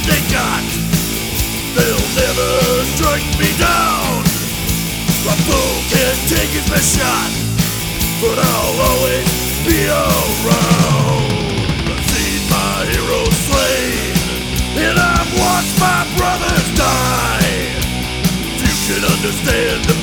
that they got They'll never strike me down A fool can take his best shot But I'll always be around I've seen my heroes slain And I've watched my brothers die You can understand the.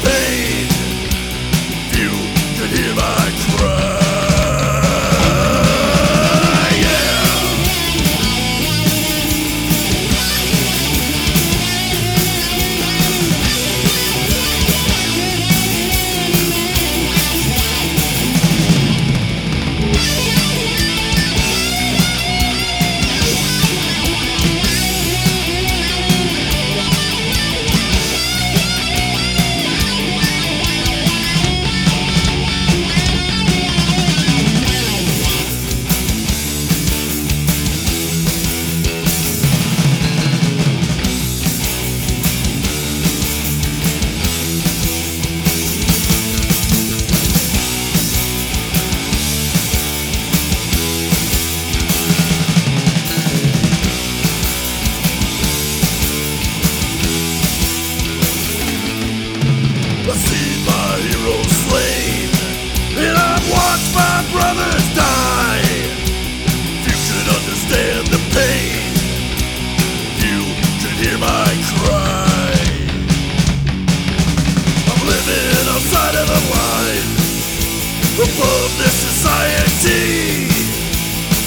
Above this society.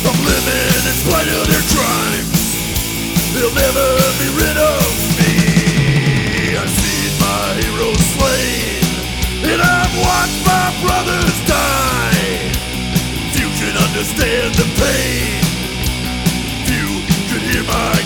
I'm living in spite of their crimes. They'll never be rid of me. I've seen my heroes slain, and I've watched my brothers die. Few can understand the pain, few can hear my